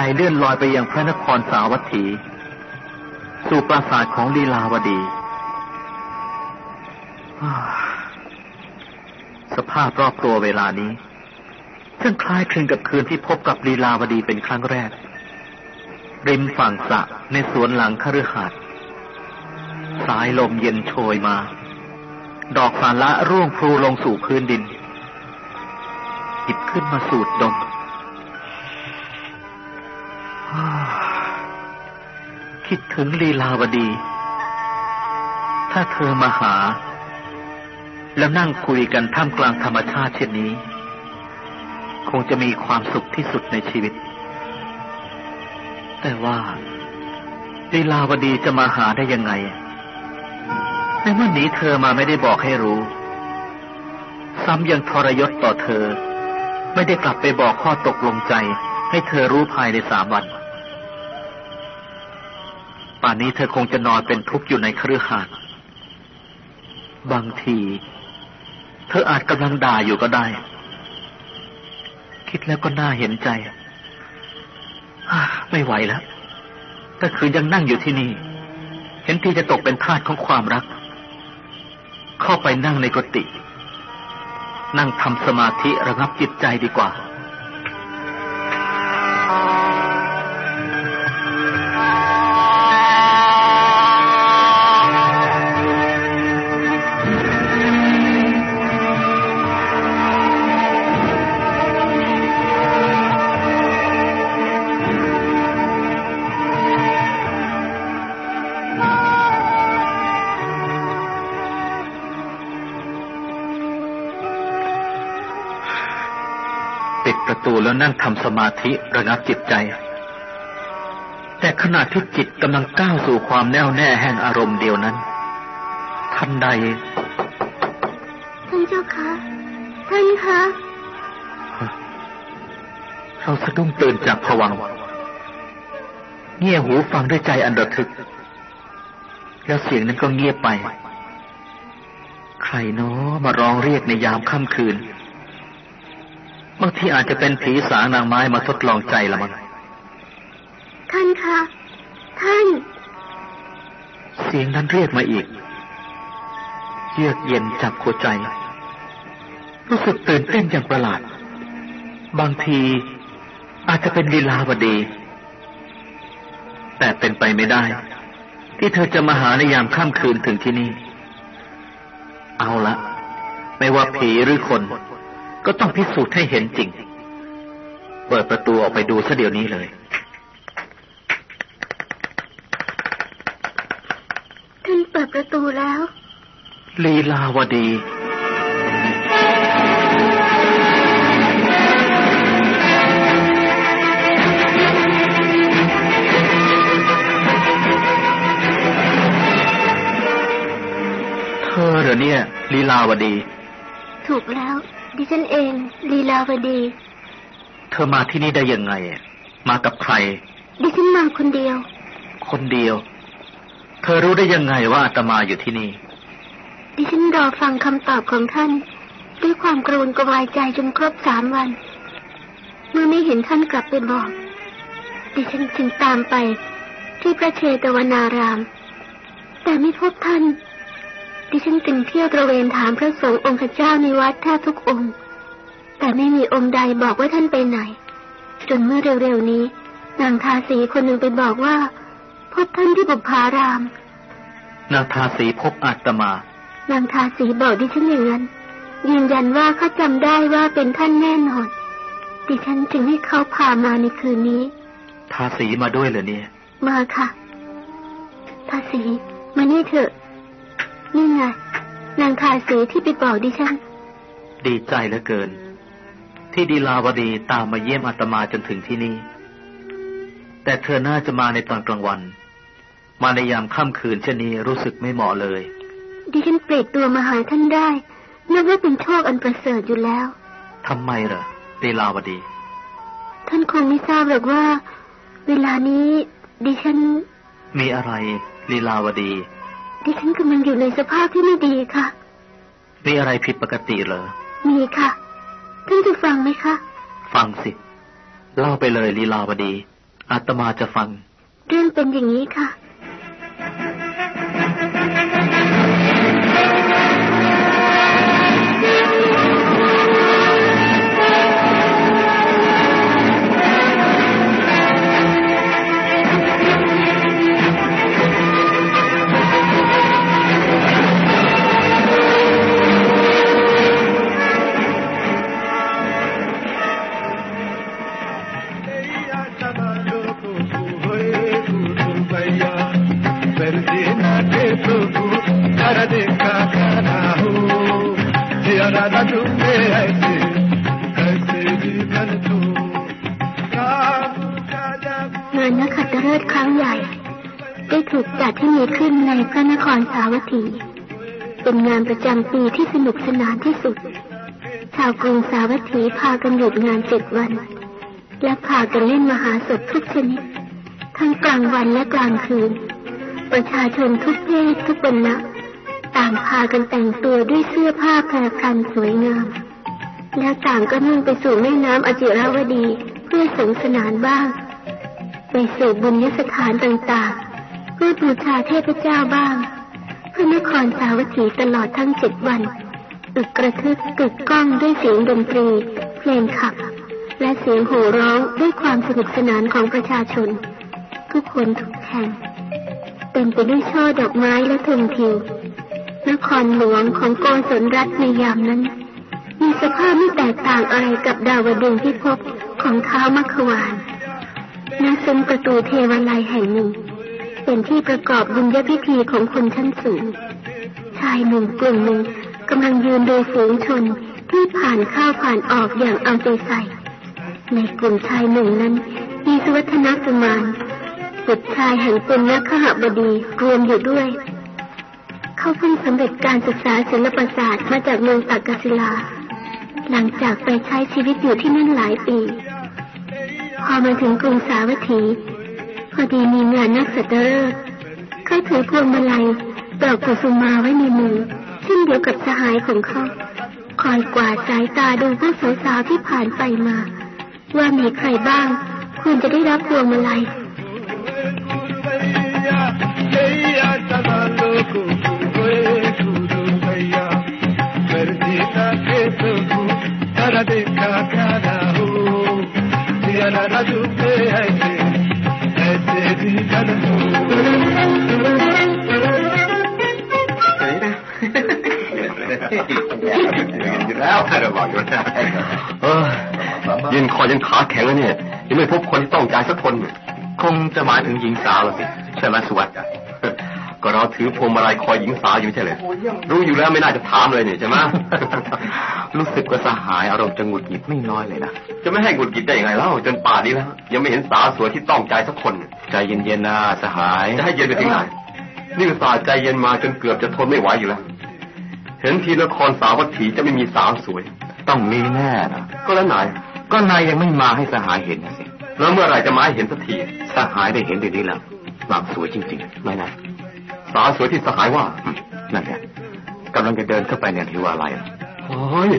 ใจเลื่อนลอยไปยังพระนครสาวัตถี สู่ปราสาทของลีลาวดี สภาพรอบตัวเวลานี้ช่างคล้ายคลึงกับคืนที่พบกับลีลาวดีเป็นครั้งแรก ริมฝั่งสระในสวนหลังคฤหาสน์สายลมเย็นโชยมา ดอกสาระร่วงพลูลงสู่พื้นดิน หยิบขึ้นมาสูดดม คิดถึงลีลาวดี ถ้าเธอมาหา แล้วนั่งคุยกันท่ามกลางธรรมชาติเช่นนี้ คงจะมีความสุขที่สุดในชีวิต แต่ว่าลีลาวดีจะมาหาได้ยังไงในเมื่อนี้เธอมาไม่ได้บอกให้รู้ ซ้ำยังทรยศต่อเธอ ไม่ได้กลับไปบอกข้อตกลงใจ ให้เธอรู้ภายในสามวัน ป่านนี้เธอคงจะนอนเป็นทุกข์อยู่ในเครือข่ายบางที เธออาจกำลังด่าอยู่ก็ได้ คิดแล้วก็น่าเห็นใจไม่ไหวแล้วถ้าคืนยังนั่งอยู่ที่นี่ เห็นที่จะตกเป็นทาสของความรัก เข้าไปนั่งในกุฏินั่งทำสมาธิระงับจิตใจดีกว่า ตูแล้วนั่งทำสมาธิระงับจิตใจ แต่ขณะที่จิตกำลังก้าวสู่ความแน่วแน่แห่งอารมณ์เดียวนั้นทันใด ท่านเจ้าคะท่านคะเราสะดุ้งตื่นจากผวังเงี่ยหูฟังด้วยใจอันระทึก แล้วเสียงนั้นก็เงียบไป ใครเนาะมาร้องเรียกในยามค่ำคืน บางทีอาจจะเป็นผีสางนางไม้มาทดลองใจละมั้งท่านคะท่าน เสียงนั้นเรียกมาอีก เยือกเย็นจับหัวใจ รู้สึกตื่นเต้นอย่างประหลาด บางทีอาจจะเป็นลีลาวดี แต่เป็นไปไม่ได้ ที่เธอจะมาหาในยามค่ำคืนถึงที่นี่ เอาละ ไม่ว่าผีหรือคน ก็ต้องพิสูจน์ให้เห็นจริง เปิดประตูออกไปดูซะเดี๋ยวนี้เลยท่านเปิดประตูแล้ว ลีลาวดี เธอเหรอเนี่ย ลีลาวดี ถูกแล้ว ดิฉันเองลีลาวดี เธอมาที่นี่ได้ยังไง มากับใคร ดิฉันมาคนเดียว คนเดียว เธอรู้ได้ยังไงว่าอาตมาอยู่ที่นี่ ดิฉันรอฟังคำตอบของท่าน ด้วยความกรุณกวายใจจนครบสามวัน เมื่อไม่เห็นท่านกลับไปบอก ดิฉันจึงตามไปที่พระเชตวนาราม แต่ไม่พบท่าน ดิฉันจึงเที่ยวตระเวนถามพระสงฆ์องค์เจ้าในวัดแทบทุกองค์ แต่ไม่มีองค์ใดบอกว่าท่านไปไหน จนเมื่อเร็วๆนี้ นางทาสีคนหนึ่งไปบอกว่า พบท่านที่บุพาราม นางทาสีพบอาตมา นางทาสีบอกดิฉันอย่างนั้นยืนยันว่าเขาจำได้ว่าเป็นท่านแน่นอน ดิฉันจึงให้เขาพามาในคืนนี้ ทาสีมาด้วยเหรอเนี่ย มาค่ะ ทาสีมานี่เถอะ นี่ไงนางทาสีที่ไปบอกดิฉัน ดีใจเหลือเกิน ที่ดีลาวดีตามมาเยี่ยมอาตมาจนถึงที่นี่ แต่เธอน่าจะมาในตอนกลางวัน มาในยามค่ำคืนเช่นนี้รู้สึกไม่เหมาะเลย ดิฉันเปลดตัวมาหาท่านได้นับว่าเป็นโชคอันประเสริฐอยู่แล้วทำไมเหรอลีลาวดี ท่านคงไม่ทราบหรอกว่า เวลานี้ดิฉัน มีอะไรลีลาวดี ดิฉันกำลังอยู่ในสภาพที่ไม่ดีค่ะ มีอะไรผิดปกติเหรอ มีค่ะ ท่านจะฟังไหมคะ ฟังสิ เล่าไปเลยลีลาวดี อาตมาจะฟัง เรื่องเป็นอย่างนี้ค่ะานนักขัตฤกษ์ครั้งใหญ่ ได้ถูกจัดให้มีขึ้นในพระนครสาวัตถี เป็นงานประจำปีที่สนุกสนานที่สุด ชาวกรุงสาวัตถีพากันหยุดงานเจ็ดวัน และพากันเล่นมหาสพทุกชนิด ทั้งกลางวันและกลางคืน ประชาชนทุกเพศทุกวรรณะต่างพากันแต่งตัวด้วยเสื้อผ้าแพรพันสวยงาม แล้วต่างก็มุ่งไปสู่แม่น้ำอจิราวดีเพื่อสงสนานบ้าง ไปสู่บุญยสถานต่างๆ เพื่อบูชาเทพเจ้าบ้าง เพระนครสาวัตถีตลอดทั้งเจ็ดวันอึกกระทึกกึกก้องด้วยเสียงดนตรี เพลงขับ และเสียงโห่ร้องด้วยความสนุกสนานของประชาชน ทุกคนทุกแห่งเต็มไปด้วยช่อดอกไม้และธงทิวนครหลวงของโกศลรัฐในยามนั้น มีสภาพไม่แตกต่างอะไรกับดาวดึงที่พบของเท้ามัควาน ณซุ้มประตูเทวาลัยแห่งหนึ่ง เป็นที่ประกอบบุญญพิธีของคนชั้นสูง ชายหนุ่มกลุ่มหนึ่งกำลังยืนดูฝูงชนที่ผ่านเข้าผ่านออกอย่างเอาใจใส่ ในกลุ่มชายหนึ่งนั้นมีสุวัฒนสมานบุตรชายแห่งเป็นนักขหบดีรวมอยู่ด้วย เขาเพิ่งสำเร็จการศึกษาศิลปศาสตร์มาจากเมืองตักกศิลา หลังจากไปใช้ชีวิตอยู่ที่นั่นหลายปี พอมาถึงกรุงสาวัตถี พอดีมีงานนักสัตว์เลิกษ์เขาถือพวงมาลัยดอกกุสุมาไว้ในมือเช่นเดียวกับสหายของเขา คอยกวาดสายตาดูพวกสาวๆที่ผ่านไปมา ว่ามีใครบ้างควรจะได้รับพวงมาลัย ยืนคอยันขาแข็งแล้วเนี่ยยังไม่พบคนที่ต้องใจสักคน คงจะหมายถึงหญิงสาวละสิใช่ไหมสุวัสดิ์ก็เราถือพวงมาลัยคอยหญิงสาวอยู่ใช่เลยรู้อยู่แล้วไม่น่าจะถามเลยเนี่ยใช่ไหมรู้สึกว่าสหายอารมณ์จะหงุดหงิดไม่น้อยเลยนะจะไม่ให้หงุดหงิดได้ยังไงเล่าจนป่านนี้แล้วยังไม่เห็นสาวสวยที่ต้องใจสักคน ใจเย็นๆนะสหายจะให้เย็นไปถึงไหนนี่อุตส่าห์ใจเย็นมาจนเกือบจะทนไม่ไหวอยู่แล้วเห็นทีนครสาวัตถีจะไม่มีสาวสวย ต้องมีแน่นะก็แล้วไหน ก็นายยังไม่มาให้สหายเห็นนะสิแล้วเมื่อไหร่จะมาให้เห็นสักที สหายได้เห็นเดี๋ยวนี้แล้วนางสวยจริงๆไม่นะสาวสวยที่สหายว่า นั่นไงกำลังจะเดินเข้าไปในทิวาลัยเฮ้ย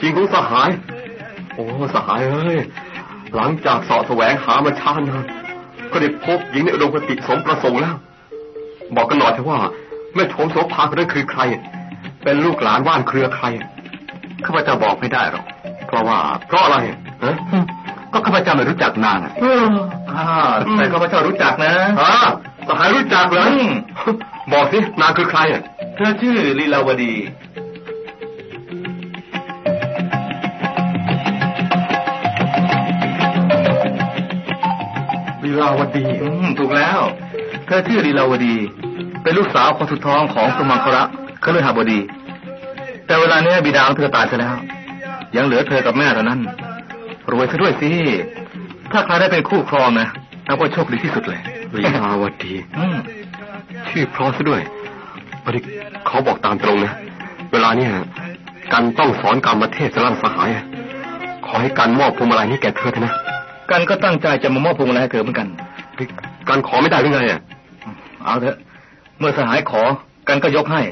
จริงของสหาย โอ้สหายเอ้ย หลังจากสาะแสวงหามาช้านานก็ได้พบหญิงในอุดมคติสมประสงค์แล้ว บอกกันหน่อยเถอะว่าแม่โถมโสภาคนนั้นคือใคร เป็นลูกหลานว่านเครือใครข้าพเจ้าบอกไม่ได้หรอก เพราะว่า เพราะอะไรฮะก็ข้าพเจ้าไม่รู้จักนางอะสิอ่าแต่ข้าพเจ้ารู้จักนะอ่าสหายรู้จักเหรออืมบอกสินางคือใครอะเธอชื่อลีลาวดีลีลาวดีอืมถูกแล้ว เธอชื่อลีลาวดี เป็นลูกสาวคนสุดท้องของสมังคระคฤหบดี แต่เวลานี้บิดาของเธอตายไปแล้ว ยังเหลือเธอกับแม่เท่านั้น รวยซะด้วยสิ ถ้าใครได้เป็นคู่ครองนะนับว่าโชคดีที่สุดเลยลีลาวดีอืมชื่อเพราะซะด้วยพอดีเขาบอกตามตรงนะ เวลาเนี่ยกันต้องสอนกรรมเทศสลังสหาย ขอให้กันมอบพวงมาลัยนี้แก่เธอเถอะนะ กันก็ตั้งใจจะมามอบพวงมาลัยให้เธอเหมือนกัน กันขอไม่ได้หรือไงอะ เอาเถอะ เมื่อสหายขอ กันก็ยกให้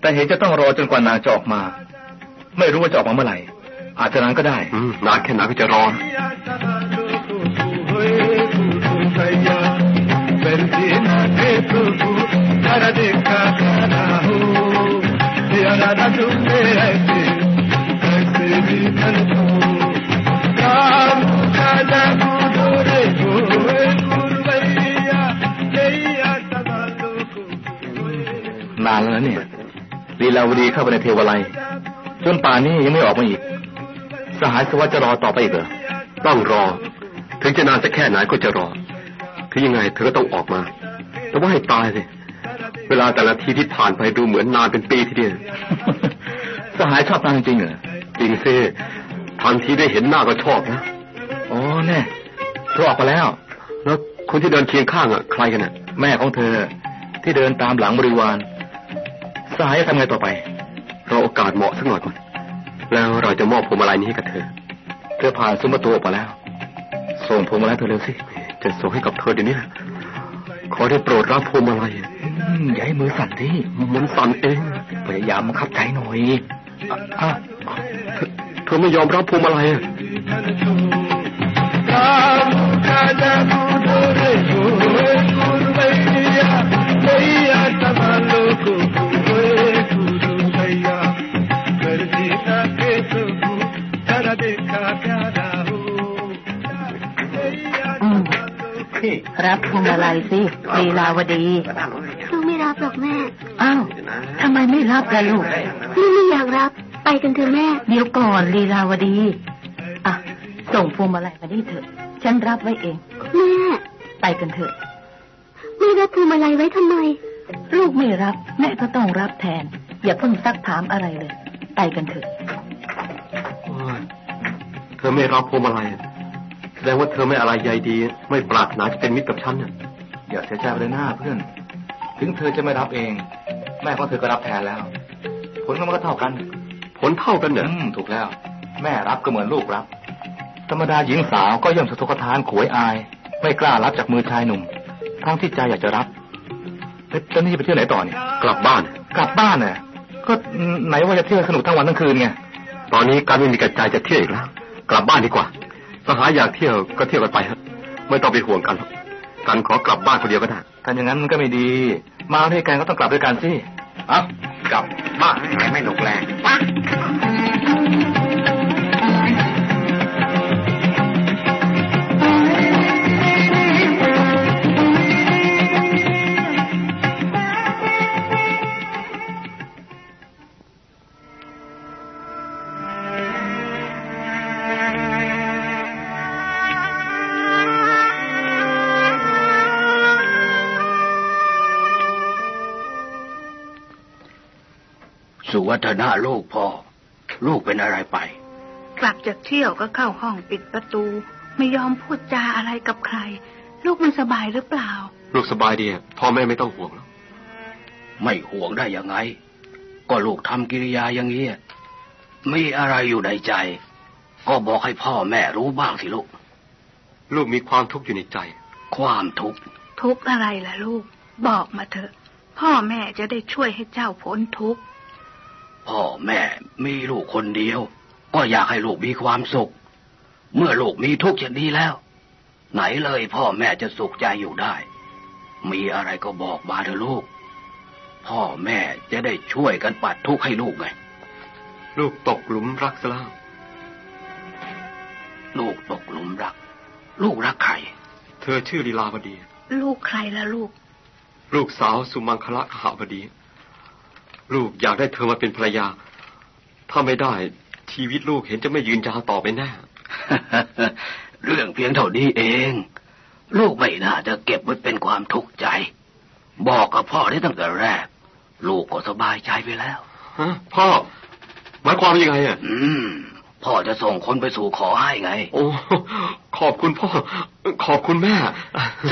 แต่เห็นจะต้องรอจนกว่านางจะออกมา ไม่รู้ว่าจะออกมาเมื่อไหร่ อาจจะนานก็ได้นานแค่ไหนก็จะรอนนานแล้วนะเนี่ยลีลาวดีเข้าไปในเทวไล นป่านนี้ยังไม่ออกมาอีก สหายสวัสดิ์จะรอต่อไปอีกเหรอต้องรอ ถึงจะนานสักแค่ไหนก็จะรอ คือยังไงเธอก็ต้องออกมา แต่ว่าให้ตายสิเวลาแต่ละทีที่ผ่านไปดูเหมือนนานเป็นปีทีเดียวสหายชอบนางจริงเหรอจริงสิทันทีได้เห็นหน้าก็ชอบนะโอ้แน่เธอออกมาแล้ว แล้วคนที่เดินเคียงข้างอะใครกันอะ แม่ของเธอที่เดินตามหลังบริวารสหายจะทำไงต่อไปเราโอกาสเหมาะสักหน่อยก่อน แล้วเราจะมอบพวงมาลัยนี้ให้กับเธอ เธอผ่านซุ้มประตูออกมาแล้ว ส่งพวงมาลัยเธอเร็วสิ จะส่งให้กับเธอเดี๋ยวนี้แหละขอได้โปรดรับพวงมาลัยอืมอย่าให้มือสั่นดิมันสั่นเอง พยายามบังคับใจหน่อยอะอะเธอเธอไม่ยอมรับพวงมาลัยอะ รับพวงมาลัยสิลีลาวดีลูกไม่รับหรอกแม่ อ้าวทำไมไม่รับล่ะลูกลูกไม่อยากรับ ไปกันเถอะแม่ เดี๋ยวก่อนลีลาวดี อะ ส่งพวงมาลัยมานี่เถอะ ฉันรับไว้เอง แม่ ไปกันเถอะแม่รับพวงมาลัยไว้ทำไม ลูกไม่รับ แม่ก็ต้องรับแทน อย่าเพิ่งซักถามอะไรเลย ไปกันเถอะโอ้ยเธ อไม่รับพวงมาลัยอะแสดงว่าเธอไม่อะไรใยดี ไม่ปรารถนาจะเป็นมิตรกับฉันน่ะอย่าเสียใจไปเลยหน้าเพื่อน ถึงเธอจะไม่รับเอง แม่ของเธอก็รับแทนแล้ว ผลมันก็เท่ากัน ผลเท่ากันเหรออืมถูกแล้ว แม่รับก็เหมือนลูกรับ ธรรมดาหญิงสาวก็ย่อมสะทกสะทานขวยอาย ไม่กล้ารับจากมือชายหนุ่ม ทั้งที่ใจอยากจะรับเอ๊ะแล้วนี่จะไปเที่ยวไหนต่อเนี่ยกลับบ้าน กลับบ้านน่ะก็ไหนว่าจะเที่ยวสนุกทั้งวันทั้งคืนไงตอนนี้การไม่มีกระจายจะเที่ยวอีกแล้ว กลับบ้านดีกว่าสหายอยากเที่ยวก็เที่ยวกันไปเถอะไม่ต้องไปห่วงกันหรอกกันขอกลับบ้านคนเดียวก็ได้ถ้าอย่างนั้นมันก็ไม่ดี มาด้วยกันก็ต้องกลับด้วยกันสิเอ้ากลับบ้านไม่หนุกแรง วัฒนาลูกพ่อ ลูกเป็นอะไรไป กลับจากเที่ยวก็เข้าห้องปิดประตู ไม่ยอมพูดจาอะไรกับใคร ลูกมันสบายหรือเปล่า ลูกสบายดีอะพ่อแม่ไม่ต้องห่วงหรอกไม่ห่วงได้ยังไง ก็ลูกทำกิริยาอย่างนี้ยมีอะไรอยู่ในใจ ก็บอกให้พ่อแม่รู้บ้างสิลูก ลูกมีความทุกข์อยู่ในใจ ความทุกข์ทุกข์อะไรล่ะลูก บอกมาเถอะ พ่อแม่จะได้ช่วยให้เจ้าพ้นทุกข์ พ่อแม่มีลูกคนเดียว ก็อยากให้ลูกมีความสุข เมื่อลูกมีทุกข์อย่างนี้แล้ว ไหนเลยพ่อแม่จะสุขใจอยู่ได้ มีอะไรก็บอกมาเถอะลูก พ่อแม่จะได้ช่วยกันปัดทุกข์ให้ลูกไง ลูกตกหลุมรักซะแล้วลูกตกหลุมรัก ลูกรักใคร เธอชื่อลีลาวดี ลูกใครล่ะลูก ลูกสาวสุมังคละขหบดี ลูกอยากได้เธอมาเป็นภรรยา ถ้าไม่ได้ ชีวิตลูกเห็นจะไม่ยืนยาวต่อไปแน่เรื่องเพียงเท่านี้เอง ลูกไม่น่าจะเก็บไว้เป็นความทุกข์ใจ บอกกับพ่อได้ตั้งแต่แรก ลูกก็สบายใจไปแล้วฮะพ่อหมายความว่ายังไงอะอืมพ่อจะส่งคนไปสู่ขอให้ไง โอ้ขอบคุณพ่อ ขอบคุณแม่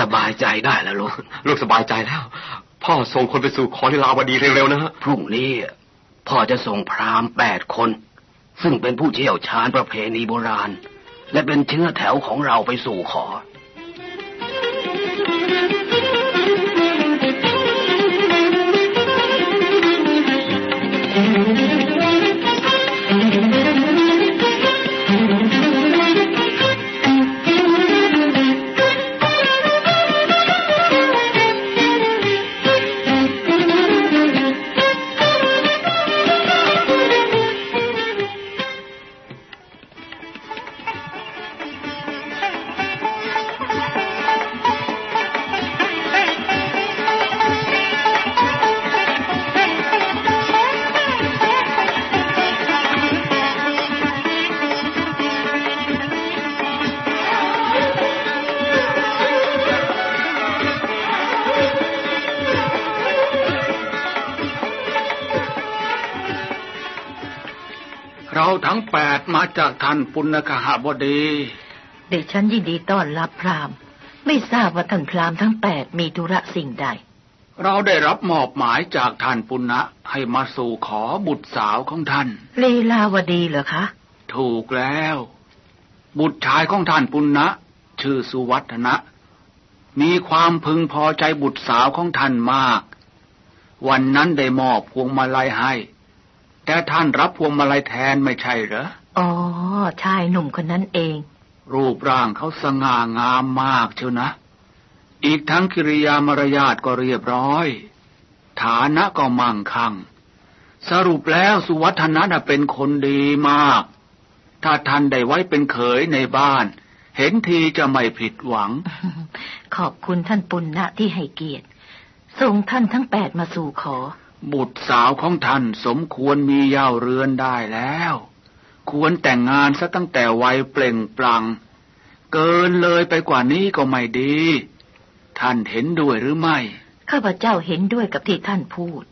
สบายใจได้แล้วลูก ลูกสบายใจแล้ว พ่อส่งคนไปสู่ขอลีลาวดีเร็วๆนะฮะพรุ่งนี้พ่อจะส่งพราหมณ์แปดคน ซึ่งเป็นผู้เชี่ยวชาญประเพณีโบราณ และเป็นเชื้อแถวของเราไปสู่ขอ Thank you. มาจากท่านปุณกหบดี เด็กฉันยินดีต้อนรับพราหมณ์ ไม่ทราบว่าท่านพราหมณ์ทั้งแปดมีธุระสิ่งใด เราได้รับมอบหมายจากท่านปุณณะให้มาสู่ขอบุตรสาวของท่านลีลาวดีเหรอคะ ถูกแล้ว บุตรชายของท่านปุณณะชื่อสุวัฒนะ มีความพึงพอใจบุตรสาวของท่านมาก วันนั้นได้มอบพวงมาลัยให้ แต่ท่านรับพวงมาลัยแทนไม่ใช่เหรอ อ๋อ ชายหนุ่มคนนั้นเอง รูปร่างเขาสง่างามมากเชียวนะ อีกทั้งกิริยามารยาทก็เรียบร้อย ฐานะก็มั่งคั่ง สรุปแล้วสุวัฒนะน่ะเป็นคนดีมาก ถ้าท่านได้ไว้เป็นเขยในบ้าน เห็นทีจะไม่ผิดหวัง ขอบคุณท่านปุณณะที่ให้เกียรติ ส่งท่านทั้งแปดมาสู่ขอ บุตรสาวของท่านสมควรมีเย่าเรือนได้แล้ว ควรแต่งงานซะตั้งแต่วัยเปล่งปลังเกินเลยไปกว่านี้ก็ไม่ดี ท่านเห็นด้วยหรือไม่ ข้าพเจ้าเห็นด้วยกับที่ท่านพูด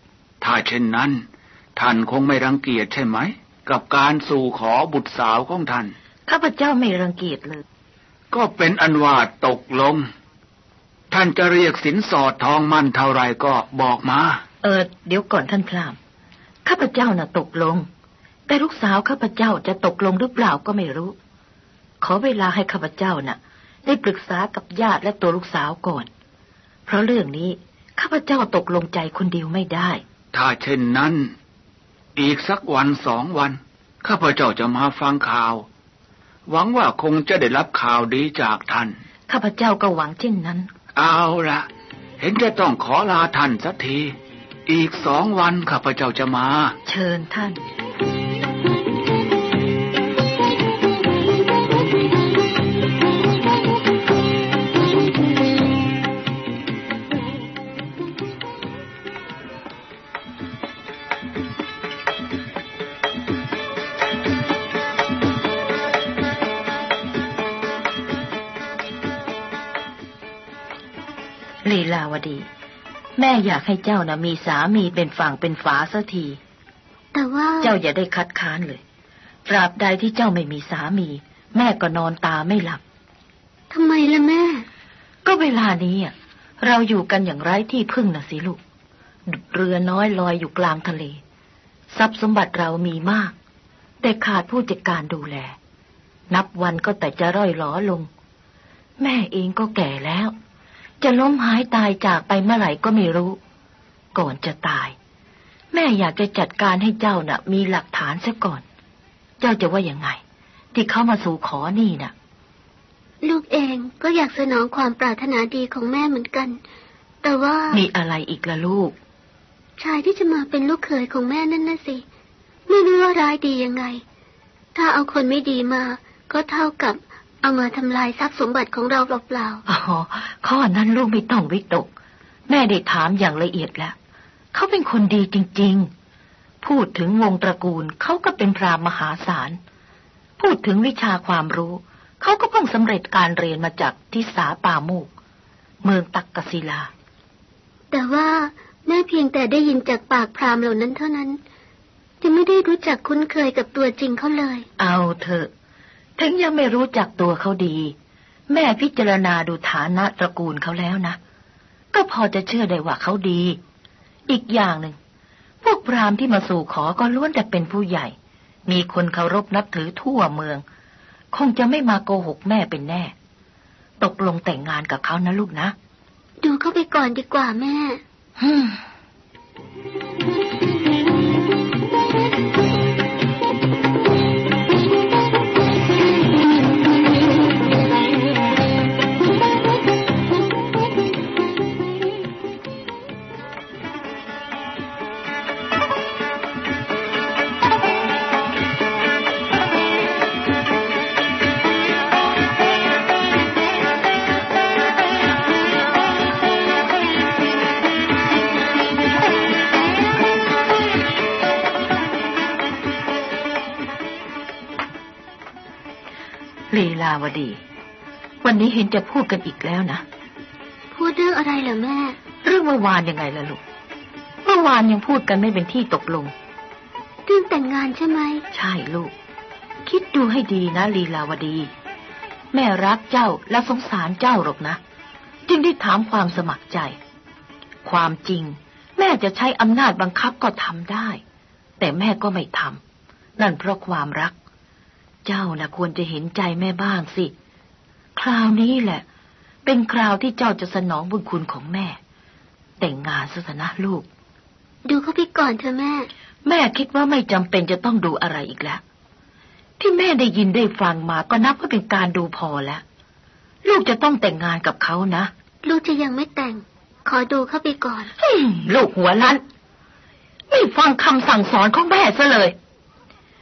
ถ้าเช่นนั้น ท่านคงไม่รังเกียจใช่ไหม กับการสู่ขอบุตรสาวของท่าน ข้าพเจ้าไม่รังเกียจเลย ก็เป็นอันว่าตกลง ท่านจะเรียกสินสอดทองมั่นเท่าไรก็บอกมา เออเดี๋ยวก่อนท่านพราหมณ์ข้าพเจ้าน่ะตกลง แต่ลูกสาวข้าพเจ้าจะตกลงหรือเปล่าก็ไม่รู้ ขอเวลาให้ข้าพเจ้าน่ะ ได้ปรึกษากับญาติและตัวลูกสาวก่อน เพราะเรื่องนี้ข้าพเจ้าตกลงใจคนเดียวไม่ได้ ถ้าเช่นนั้น อีกสักวันสองวัน ข้าพเจ้าจะมาฟังข่าว หวังว่าคงจะได้รับข่าวดีจากท่าน ข้าพเจ้าก็หวังเช่นนั้น เอาละเห็นจะต้องขอลาท่านสักที อีกสองวันข้าพเจ้าจะมา เชิญท่าน วดี แม่อยากให้เจ้านะมีสามีเป็นฝั่งเป็นฝาสักที แต่ว่า เจ้าอย่าได้คัดค้านเลย ตราบใดที่เจ้าไม่มีสามี แม่ก็นอนตาไม่หลับทำไมล่ะแม่ ก็เวลานี้อะเราอยู่กันอย่างไร้ที่พึ่งนะสิลูกดุจเรือน้อยลอยอยู่กลางทะเล ทรัพย์สมบัติเรามีมาก แต่ขาดผู้จัดการดูแล นับวันก็แต่จะร่อยหลอลง แม่เองก็แก่แล้ว จะล้มหายตายจากไปเมื่อไหร่ก็ไม่รู้ ก่อนจะตาย แม่อยากจะจัดการให้เจ้าน่ะ มีหลักฐานซะก่อน เจ้าจะว่ายังไง ที่เขามาสู่ขอนี่น่ะ ลูกเองก็อยากสนองความปรารถนาดีของแม่เหมือนกัน แต่ว่ามีอะไรอีกล่ะลูก ชายที่จะมาเป็นลูกเขยของแม่นั่นน่ะสิไม่รู้ว่าร้ายดียังไง ถ้าเอาคนไม่ดีมา ก็เท่ากับ เอามาทำลายทรัพย์สมบัติของเราเปล่าอ๋อข้อนั้นลูกไม่ต้องวิตก แม่ได้ถามอย่างละเอียดแล้วเขาเป็นคนดีจริง ๆ พูดถึงวงตระกูลเขาก็เป็นพรามมหาศาล พูดถึงวิชาความรู้เขาก็เพิ่งสำเร็จการเรียนมาจากทิสาป่าโมก เมืองตักกศิลาๆแต่ว่าแม่เพียงแต่ได้ยินจากปากพราหมณ์เหล่านั้นเท่านั้น จะไม่ได้รู้จักคุ้นเคยกับตัวจริงเขาเลย เอาเถอะ ถึงยังไม่รู้จักตัวเขาดี แม่พิจารณาดูฐานะตระกูลเขาแล้วนะ ก็พอจะเชื่อได้ว่าเขาดี อีกอย่างหนึ่ง พวกพราหมณ์ที่มาสู่ขอก็ล้วนแต่เป็นผู้ใหญ่ มีคนเคารพนับถือทั่วเมือง คงจะไม่มาโกหกแม่เป็นแน่ ตกลงแต่งงานกับเขานะลูกนะ ดูเข้าไปก่อนดีกว่าแม่ฮึาวดี วันนี้เห็นจะพูดกันอีกแล้วนะ พูดเรื่องอะไรเหรอแม่ เรื่องเมื่อวานยังไงล่ะลูก เมื่อวานยังพูดกันไม่เป็นที่ตกลง เรื่องแต่งงานใช่ไหม ใช่ลูก คิดดูให้ดีนะลีลาวดี แม่รักเจ้าและสงสารเจ้าหรอกนะ จึงได้ถามความสมัครใจ ความจริง แม่จะใช้อำนาจบังคับก็ทำได้ แต่แม่ก็ไม่ทำนั่นเพราะความรัก เจ้านะควรจะเห็นใจแม่บ้างสิ คราวนี้แหละ เป็นคราวที่เจ้าจะสนองบุญคุณของแม่ แต่งงานซะนะลูก ดูเขาไปก่อนเถอะแม่ แม่คิดว่าไม่จำเป็นจะต้องดูอะไรอีกแล้ว ที่แม่ได้ยินได้ฟังมาก็นับว่าเป็นการดูพอแล้ว ลูกจะต้องแต่งงานกับเขานะ ลูกจะยังไม่แต่ง ขอดูเขาไปก่อนอืมลูกหัวลันไม่ฟังคำสั่งสอนของแม่ซะเลย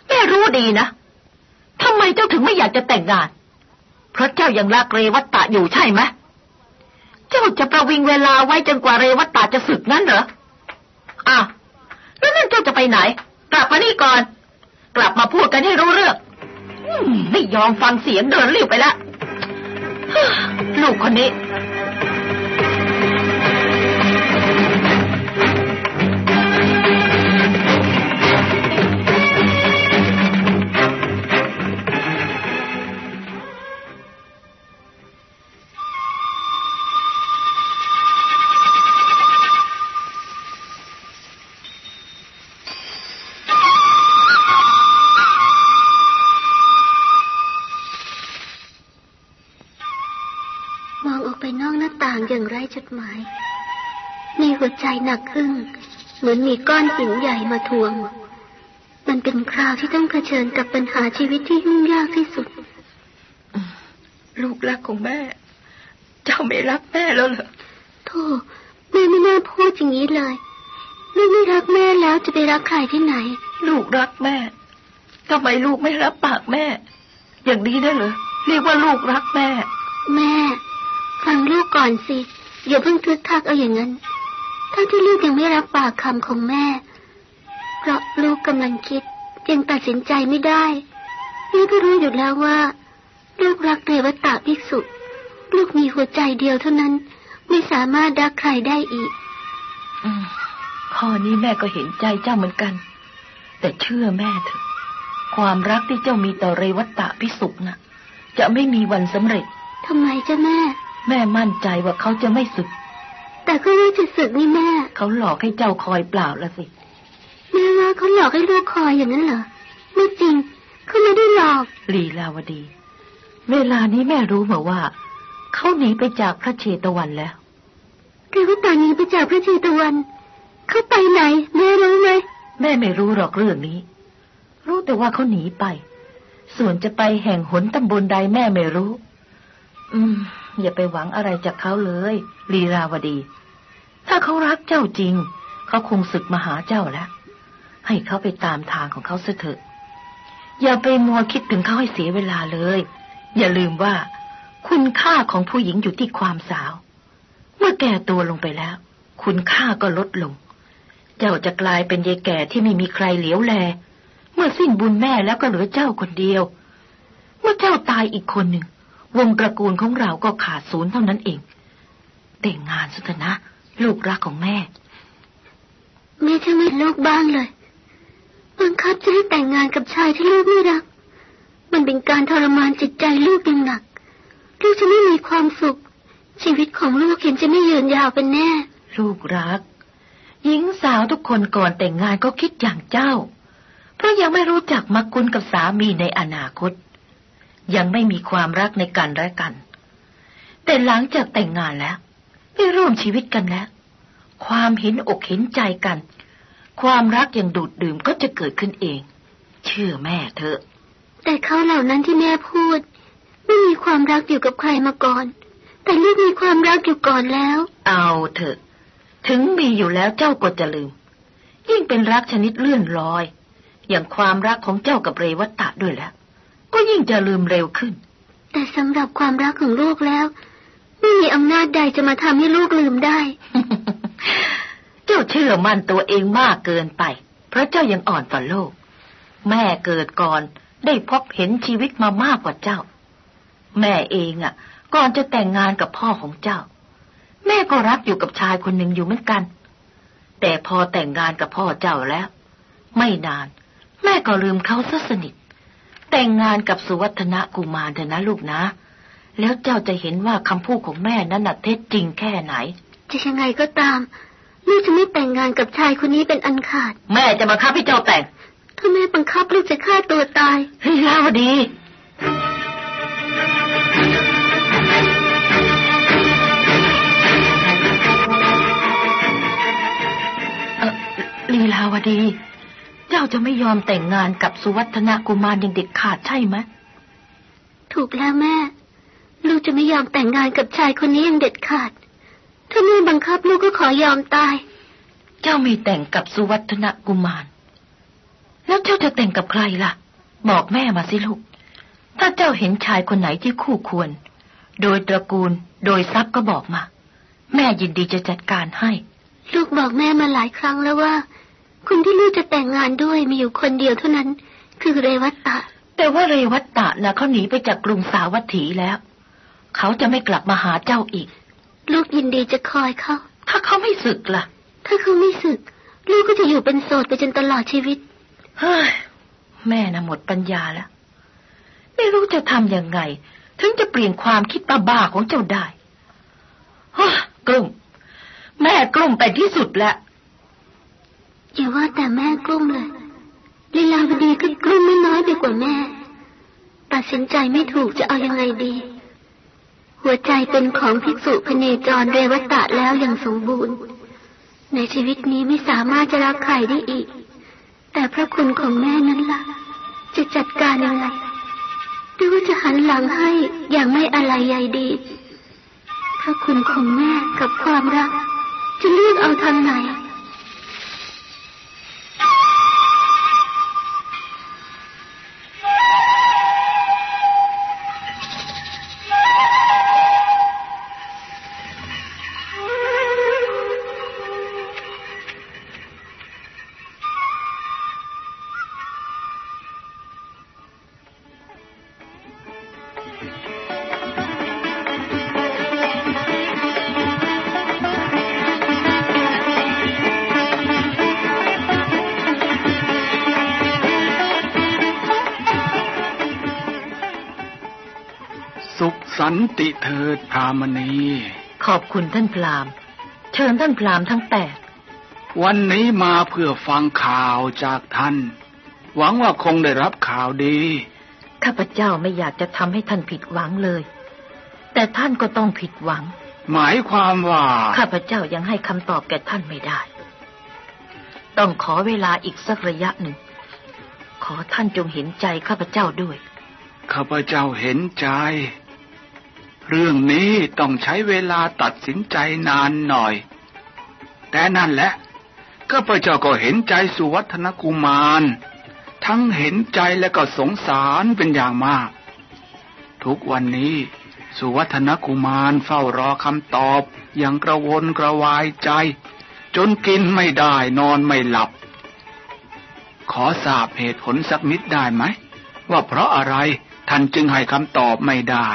แม่รู้ดีนะ ทำไมเจ้าถึงไม่อยากจะแต่งงาน เพราะเจ้ายังรักเรวัตตะอยู่ใช่ไหมเจ้าจะประวิงเวลาไว้จนกว่าเรวัตตะจะสึกงั้นเหรออ้าวแล้วนั่นเจ้าจะไปไหน กลับมานี่ก่อน กลับมาพูดกันให้รู้เรื่องไม่ยอมฟังเสียงเดินรีบไปละลูกคนนี้ หมายในหัวใจหนักอึ้งเหมือนมีก้อนหินใหญ่มาทวง มันเป็นคราวที่ต้องเผชิญกับปัญหาชีวิตที่ยุ่งยากที่สุด ลูกรักของแม่ เจ้าไม่รักแม่แล้วเหรอโธ่แม่ไม่น่าพูดอย่างนี้เลยลูกไม่รักแม่แล้วจะไปรักใครที่ไหน ลูกรักแม่ทำไมลูกไม่รับปากแม่ อย่างนี้ได้เหรอเรียกว่าลูกรักแม่ แม่ ฟังลูกก่อนสิ อย่าเพิ่งทึกทักเอาอย่างนั้นทั้งที่ลูกยังไม่รับปากคำของแม่ เพราะลูกกำลังคิดยังตัดสินใจไม่ได้ลูกก็รู้อยู่แล้วว่า ลูกรักเรวตะภิกษุ ลูกมีหัวใจเดียวเท่านั้น ไม่สามารถรักใครได้อีกอืมข้อนี้แม่ก็เห็นใจเจ้าเหมือนกัน แต่เชื่อแม่เถอะ ความรักที่เจ้ามีต่อเรวัตตะพิสุกนะ่ะ จะไม่มีวันสำเร็จทำไมจ้ะแม่ แม่มั่นใจว่าเขาจะไม่สึก แต่ก็ว่าจะสึกนี่แม่ เขาหลอกให้เจ้าคอยเปล่าละสิ แม่ว่าเขาหลอกให้ลูกคอยอย่างนั้นเหรอ ไม่จริง เขาไม่ได้หลอก ลีลาวดี เวลานี้แม่รู้มาว่า เขาหนีไปจากพระเชตวันแล้วเรวตาหนีไปจากพระเชตวัน เขาไปไหนแม่รู้ไหมแม่ไม่รู้หรอกเรื่องนี้ รู้แต่ว่าเขาหนีไป ส่วนจะไปแห่งหนตำบลใดแม่ไม่รู้ อืม อย่าไปหวังอะไรจากเขาเลย ลีลาวดี ถ้าเขารักเจ้าจริง เขาคงศึกมาหาเจ้าแล้ว ให้เขาไปตามทางของเขาเสถอะ อย่าไปมัวคิดถึงเขาให้เสียเวลาเลย อย่าลืมว่า คุณค่าของผู้หญิงอยู่ที่ความสาว เมื่อแก่ตัวลงไปแล้ว คุณค่าก็ลดลง เจ้าจะกลายเป็นยายแก่ที่ไม่มีใครเหลียวแล เมื่อสิ้นบุญแม่แล้วก็เหลือเจ้าคนเดียว เมื่อเจ้าตายอีกคนหนึ่ง วงตระกูลของเราก็ขาดศูนย์เท่านั้นเอง แต่งงานสุเถอะนะ ลูกรักของแม่ แม่จะไม่ลูกบ้างเลย บังคับจะให้แต่งงานกับชายที่ลูกไม่รัก มันเป็นการทรมานจิตใจลูกอย่างหนัก ลูกจะไม่มีความสุข ชีวิตของลูกเห็นจะไม่ยืนยาวเป็นแน่ ลูกรัก หญิงสาวทุกคนก่อนแต่งงานก็คิดอย่างเจ้า เพราะยังไม่รู้จักมักคุ้นกับสามีในอนาคต ยังไม่มีความรักในกันและกัน แต่หลังจากแต่งงานแล้วได้ร่วมชีวิตกันแล้ว ความเห็นอกเห็นใจกัน ความรักอย่างดูดดื่มก็จะเกิดขึ้นเอง เชื่อแม่เถอะ แต่เขาเหล่านั้นที่แม่พูด ไม่มีความรักอยู่กับใครมาก่อน แต่ลูกมีความรักอยู่ก่อนแล้ว เอาเถอะ ถึงมีอยู่แล้วเจ้าก็จะลืม ยิ่งเป็นรักชนิดเลื่อนลอย อย่างความรักของเจ้ากับเรวัตตะด้วยแล้ว ก็ยิ่งจะลืมเร็วขึ้น แต่สำหรับความรักของลูกแล้ว ไม่มีอำนาจใดจะมาทำให้ลูกลืมได้ เจ้าเชื่อมั่นตัวเองมากเกินไป เพราะเจ้ายังอ่อนต่อโลก แม่เกิดก่อนได้พบเห็นชีวิตมามากกว่าเจ้า แม่เองอะ ก่อนจะแต่งงานกับพ่อของเจ้า แม่ก็รักอยู่กับชายคนหนึ่งอยู่เหมือนกัน แต่พอแต่งงานกับพ่อเจ้าแล้ว ไม่นาน แม่ก็ลืมเขาซะสนิท แต่งงานกับสุวัฒนกุมารเถอะนะลูกนะ แล้วเจ้าจะเห็นว่าคำพูดของแม่นั้นน่ะเท็จจริงแค่ไหน จะยังไงก็ตามลูกจะไม่แต่งงานกับชายคนนี้เป็นอันขาด แม่จะมาคับให้เจ้าแต่ง ถ้าแม่บังคับลูกจะฆ่าตัวตายลีลาวดีเอ่อลีลาวดี เจ้าจะไม่ยอมแต่งงานกับสุวัฒนกุมารอย่างเด็ดขาดใช่ไหมถูกแล้วแม่ ลูกจะไม่ยอมแต่งงานกับชายคนนี้อย่างเด็ดขาด ถ้าแม่บังคับลูกก็ขอยอมตาย เจ้าไม่แต่งกับสุวัฒนกุมาร แล้วเจ้าจะแต่งกับใครล่ะ บอกแม่มาสิลูก ถ้าเจ้าเห็นชายคนไหนที่คู่ควร โดยตระกูล โดยทรัพย์ก็บอกมา แม่ยินดีจะจัดการให้ ลูกบอกแม่มาหลายครั้งแล้วว่า คนที่ลูกจะแต่งงานด้วยมีอยู่คนเดียวเท่านั้น คือเรวัตตะ แต่ว่าเรวัตตะนะเขาหนีไปจากกรุงสาวัตถีแล้ว เขาจะไม่กลับมาหาเจ้าอีก ลูกยินดีจะคอยเขา ถ้าเขาไม่สึกล่ะ ถ้าเขาไม่สึก ลูกก็จะอยู่เป็นโสดไปจนตลอดชีวิต เฮ้ย แม่น่ะหมดปัญญาแล้ว ไม่รู้จะทำยังไง ถึงจะเปลี่ยนความคิดบ้าๆของเจ้าได้ฮะกลุ่ม แม่กลุ่มไปที่สุดแล้ว อย่าว่าแต่แม่กลุ้มเลยลีลาวดีก็กลุ้มไม่น้อยไปกว่าแม่ ตัดสินใจไม่ถูกจะเอายังไงดี หัวใจเป็นของภิกษุพเนจรเรวตะแล้วอย่างสมบูรณ์ ในชีวิตนี้ไม่สามารถจะรักใครได้อีก แต่พระคุณของแม่นั้นล่ะ จะจัดการยังไงหรือว่าจะหันหลังให้อย่างไม่อะไรใยดี พระคุณของแม่กับความรัก จะเลือกเอาทางไหน สุขสันติเถิดพรามณี ขอบคุณท่านพราหมณ์เชิญท่านพราหมณ์ทั้งแปดวันนี้มาเพื่อฟังข่าวจากท่าน หวังว่าคงได้รับข่าวดี ข้าพเจ้าไม่อยากจะทำให้ท่านผิดหวังเลย แต่ท่านก็ต้องผิดหวัง หมายความว่า ข้าพเจ้ายังให้คำตอบแก่ท่านไม่ได้ ต้องขอเวลาอีกสักระยะหนึ่ง ขอท่านจงเห็นใจข้าพเจ้าด้วย ข้าพเจ้าเห็นใจ เรื่องนี้ต้องใช้เวลาตัดสินใจนานหน่อย แต่นั่นแหละข้าพเจ้าก็เห็นใจสุวัฒนกุมาร ทั้งเห็นใจและก็สงสารเป็นอย่างมาก ทุกวันนี้สุวัฒนกุมารเฝ้ารอคำตอบอย่างกระวนกระวายใจ จนกินไม่ได้นอนไม่หลับ ขอทราบเหตุผลสักนิดได้ไหม ว่าเพราะอะไรท่านจึงให้คำตอบไม่ได้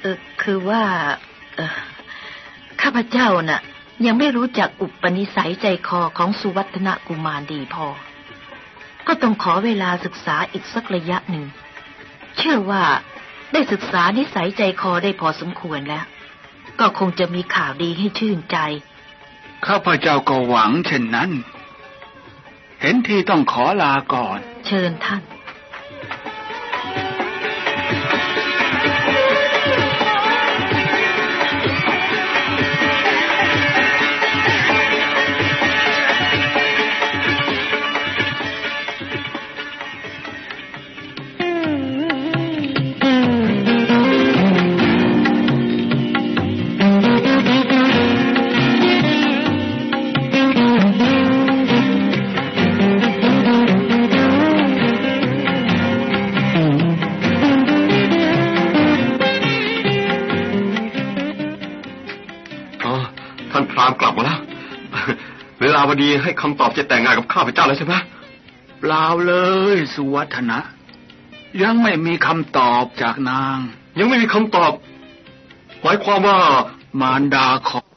เออคือว่า เออข้าพเจ้าน่ะ ยังไม่รู้จักอุปนิสัยใจคอของสุวัฒนกุมารดีพอ ก็ต้องขอเวลาศึกษาอีกสักระยะหนึ่ง เชื่อว่าได้ศึกษานิสัยใจคอได้พอสมควรแล้ว ก็คงจะมีข่าวดีให้ชื่นใจ ข้าพเจ้าก็หวังเช่นนั้น เห็นทีต้องขอลาก่อน เชิญท่าน ให้คำตอบจะแต่งงานกับข้าพเจ้าแล้วใช่ไหมเปล่าเลย สุวัฒนะ ยังไม่มีคำตอบจากนาง ยังไม่มีคำตอบ หมายความว่ามารดาของ